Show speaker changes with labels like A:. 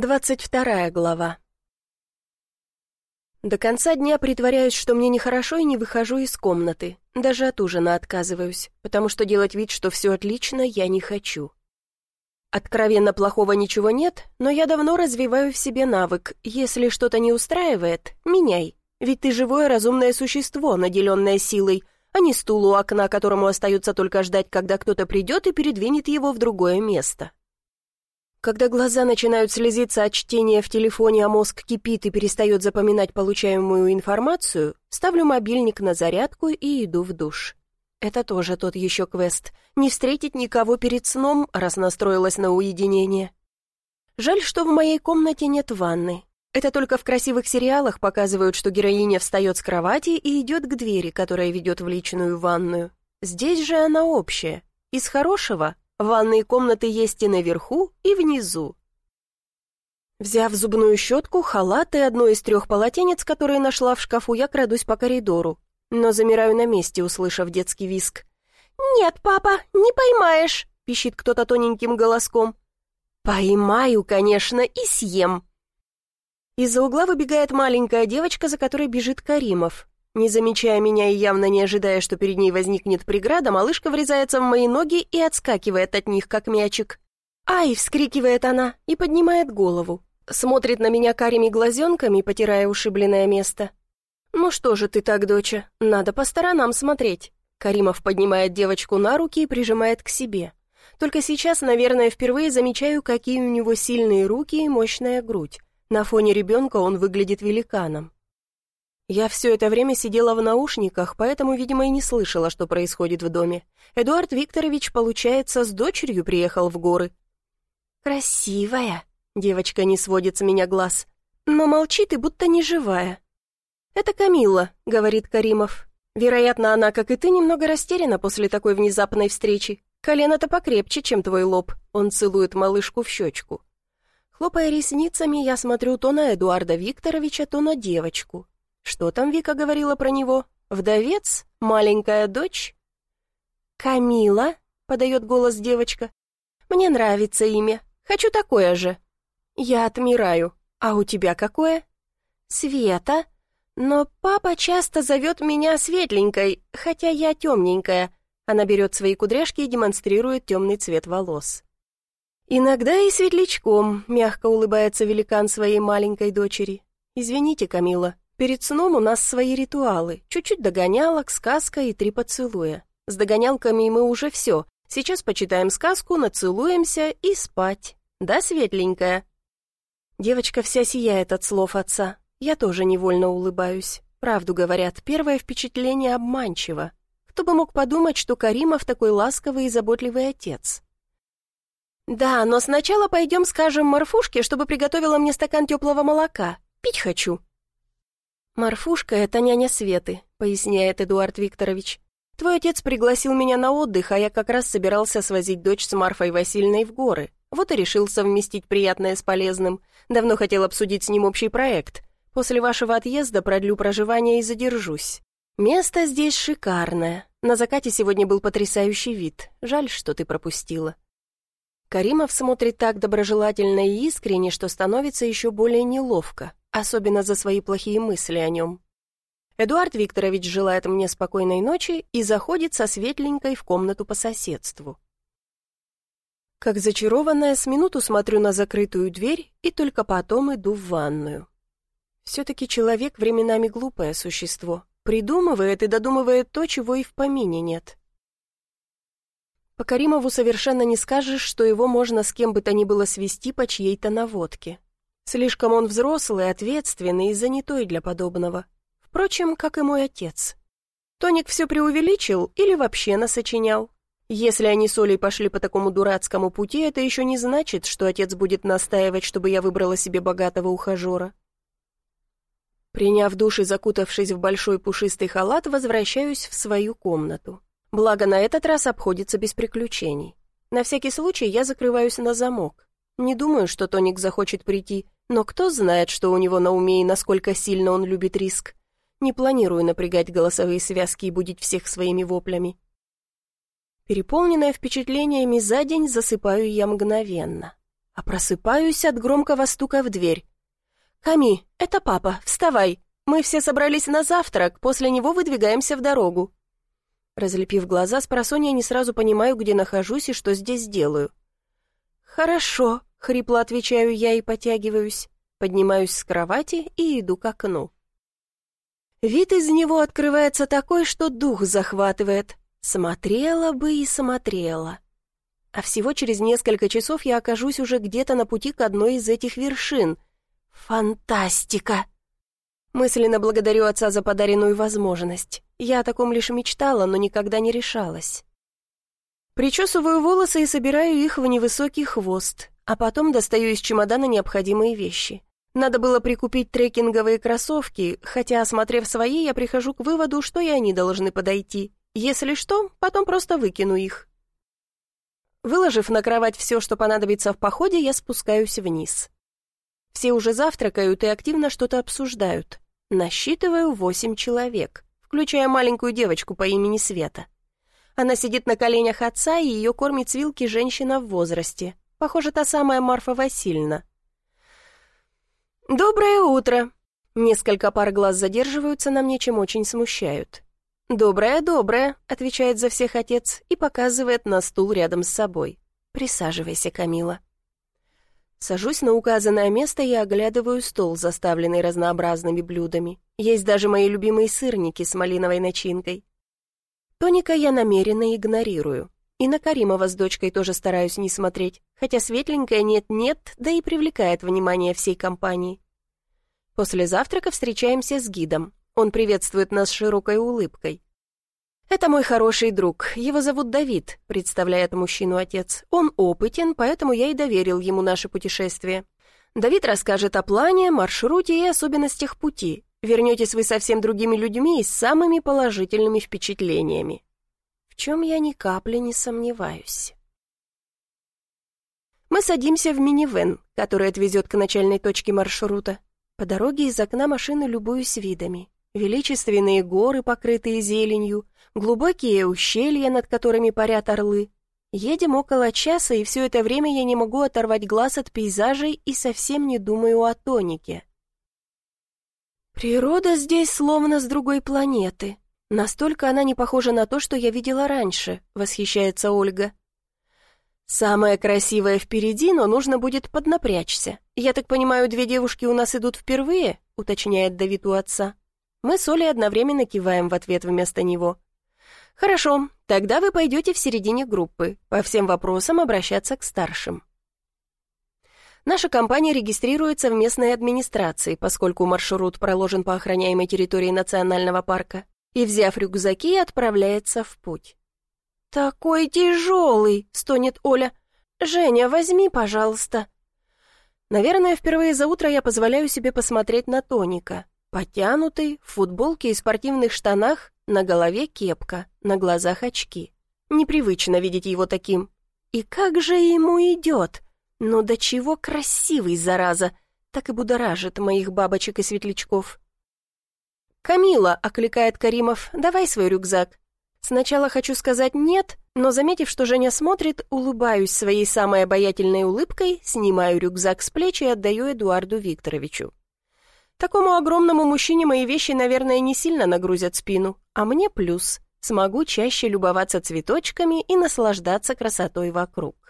A: Двадцать вторая глава. До конца дня притворяюсь, что мне нехорошо и не выхожу из комнаты. Даже от ужина отказываюсь, потому что делать вид, что все отлично, я не хочу. Откровенно плохого ничего нет, но я давно развиваю в себе навык. Если что-то не устраивает, меняй. Ведь ты живое разумное существо, наделенное силой, а не стул у окна, которому остается только ждать, когда кто-то придет и передвинет его в другое место. Когда глаза начинают слезиться от чтения в телефоне, а мозг кипит и перестает запоминать получаемую информацию, ставлю мобильник на зарядку и иду в душ. Это тоже тот еще квест. Не встретить никого перед сном, раз настроилась на уединение. Жаль, что в моей комнате нет ванны. Это только в красивых сериалах показывают, что героиня встает с кровати и идет к двери, которая ведет в личную ванную. Здесь же она общая. Из хорошего Ванные комнаты есть и наверху, и внизу. Взяв зубную щетку, халат и одно из трех полотенец, которые нашла в шкафу, я крадусь по коридору. Но замираю на месте, услышав детский виск. «Нет, папа, не поймаешь!» — пищит кто-то тоненьким голоском. «Поймаю, конечно, и съем!» Из-за угла выбегает маленькая девочка, за которой бежит Каримов. Не замечая меня и явно не ожидая, что перед ней возникнет преграда, малышка врезается в мои ноги и отскакивает от них, как мячик. «Ай!» — вскрикивает она и поднимает голову. Смотрит на меня карими глазенками, потирая ушибленное место. «Ну что же ты так, доча? Надо по сторонам смотреть». Каримов поднимает девочку на руки и прижимает к себе. Только сейчас, наверное, впервые замечаю, какие у него сильные руки и мощная грудь. На фоне ребенка он выглядит великаном. Я все это время сидела в наушниках, поэтому, видимо, и не слышала, что происходит в доме. Эдуард Викторович, получается, с дочерью приехал в горы. «Красивая», — девочка не сводит с меня глаз, но молчит и будто не живая. «Это Камилла», — говорит Каримов. «Вероятно, она, как и ты, немного растеряна после такой внезапной встречи. Колено-то покрепче, чем твой лоб». Он целует малышку в щечку. Хлопая ресницами, я смотрю то на Эдуарда Викторовича, то на девочку. Что там Вика говорила про него? Вдовец? Маленькая дочь? «Камила?» — подает голос девочка. «Мне нравится имя. Хочу такое же». «Я отмираю. А у тебя какое?» «Света. Но папа часто зовет меня светленькой, хотя я темненькая». Она берет свои кудряшки и демонстрирует темный цвет волос. «Иногда и светлячком», — мягко улыбается великан своей маленькой дочери. «Извините, Камила, Перед сном у нас свои ритуалы. Чуть-чуть догонялок, сказка и три поцелуя. С догонялками мы уже все. Сейчас почитаем сказку, нацелуемся и спать. Да, светленькая?» Девочка вся сияет от слов отца. Я тоже невольно улыбаюсь. Правду говорят, первое впечатление обманчиво. Кто бы мог подумать, что Каримов такой ласковый и заботливый отец. «Да, но сначала пойдем скажем Марфушке, чтобы приготовила мне стакан теплого молока. Пить хочу», «Марфушка — это няня Светы», — поясняет Эдуард Викторович. «Твой отец пригласил меня на отдых, а я как раз собирался свозить дочь с Марфой Васильевной в горы. Вот и решил совместить приятное с полезным. Давно хотел обсудить с ним общий проект. После вашего отъезда продлю проживание и задержусь. Место здесь шикарное. На закате сегодня был потрясающий вид. Жаль, что ты пропустила». Каримов смотрит так доброжелательно и искренне, что становится еще более неловко особенно за свои плохие мысли о нем. Эдуард Викторович желает мне спокойной ночи и заходит со светленькой в комнату по соседству. Как зачарованная, с минуту смотрю на закрытую дверь и только потом иду в ванную. Все-таки человек временами глупое существо. Придумывает и додумывает то, чего и в помине нет. По Каримову совершенно не скажешь, что его можно с кем бы то ни было свести по чьей-то наводке. Слишком он взрослый, ответственный и занятой для подобного. Впрочем, как и мой отец. Тоник все преувеличил или вообще насочинял. Если они с Олей пошли по такому дурацкому пути, это еще не значит, что отец будет настаивать, чтобы я выбрала себе богатого ухажера. Приняв душ и закутавшись в большой пушистый халат, возвращаюсь в свою комнату. Благо, на этот раз обходится без приключений. На всякий случай я закрываюсь на замок. Не думаю, что Тоник захочет прийти, но кто знает, что у него на уме и насколько сильно он любит риск. Не планирую напрягать голосовые связки и будить всех своими воплями. Переполненная впечатлениями за день засыпаю я мгновенно. а просыпаюсь от громкого стука в дверь. «Ками, это папа, вставай. Мы все собрались на завтрак, после него выдвигаемся в дорогу». Разлепив глаза, с просонья не сразу понимаю, где нахожусь и что здесь делаю. «Хорошо», — хрипло отвечаю я и потягиваюсь. Поднимаюсь с кровати и иду к окну. Вид из него открывается такой, что дух захватывает. Смотрела бы и смотрела. А всего через несколько часов я окажусь уже где-то на пути к одной из этих вершин. Фантастика! Мысленно благодарю отца за подаренную возможность. Я о таком лишь мечтала, но никогда не решалась. Причесываю волосы и собираю их в невысокий хвост, а потом достаю из чемодана необходимые вещи. Надо было прикупить трекинговые кроссовки, хотя, осмотрев свои, я прихожу к выводу, что и они должны подойти. Если что, потом просто выкину их. Выложив на кровать все, что понадобится в походе, я спускаюсь вниз. Все уже завтракают и активно что-то обсуждают. Насчитываю восемь человек, включая маленькую девочку по имени Света. Она сидит на коленях отца, и ее кормит с вилки женщина в возрасте. Похоже, та самая Марфа Васильевна. «Доброе утро!» Несколько пар глаз задерживаются на мне, чем очень смущают. «Доброе, доброе», — отвечает за всех отец и показывает на стул рядом с собой. «Присаживайся, Камила». Сажусь на указанное место и оглядываю стол, заставленный разнообразными блюдами. Есть даже мои любимые сырники с малиновой начинкой. Тоника я намеренно игнорирую. И на Каримова с дочкой тоже стараюсь не смотреть, хотя светленькая нет-нет, да и привлекает внимание всей компании. После завтрака встречаемся с гидом. Он приветствует нас широкой улыбкой. «Это мой хороший друг. Его зовут Давид», — представляет мужчину отец. «Он опытен, поэтому я и доверил ему наше путешествие. Давид расскажет о плане, маршруте и особенностях пути. Вернетесь вы совсем другими людьми и с самыми положительными впечатлениями». Чем я ни капли не сомневаюсь. Мы садимся в минивэн, который отвезет к начальной точке маршрута. По дороге из окна машины любуюсь видами. Величественные горы, покрытые зеленью, глубокие ущелья, над которыми парят орлы. Едем около часа, и все это время я не могу оторвать глаз от пейзажей и совсем не думаю о тонике. Природа здесь словно с другой планеты. Настолько она не похожа на то, что я видела раньше, восхищается Ольга. Самое красивое впереди, но нужно будет поднапрячься. Я так понимаю, две девушки у нас идут впервые, уточняет Давид у отца. Мы с Олей одновременно киваем в ответ вместо него. «Хорошо, тогда вы пойдете в середине группы, по всем вопросам обращаться к старшим». Наша компания регистрируется в местной администрации, поскольку маршрут проложен по охраняемой территории национального парка, и, взяв рюкзаки, отправляется в путь. «Такой тяжелый!» — стонет Оля. «Женя, возьми, пожалуйста». Наверное, впервые за утро я позволяю себе посмотреть на Тоника. Потянутый, в футболке и спортивных штанах, на голове кепка, на глазах очки. Непривычно видеть его таким. И как же ему идет? Ну до чего красивый, зараза! Так и будоражит моих бабочек и светлячков. «Камила!» — окликает Каримов. «Давай свой рюкзак». Сначала хочу сказать «нет», но, заметив, что Женя смотрит, улыбаюсь своей самой обаятельной улыбкой, снимаю рюкзак с плеч и отдаю Эдуарду Викторовичу. Такому огромному мужчине мои вещи, наверное, не сильно нагрузят спину, а мне плюс. Смогу чаще любоваться цветочками и наслаждаться красотой вокруг.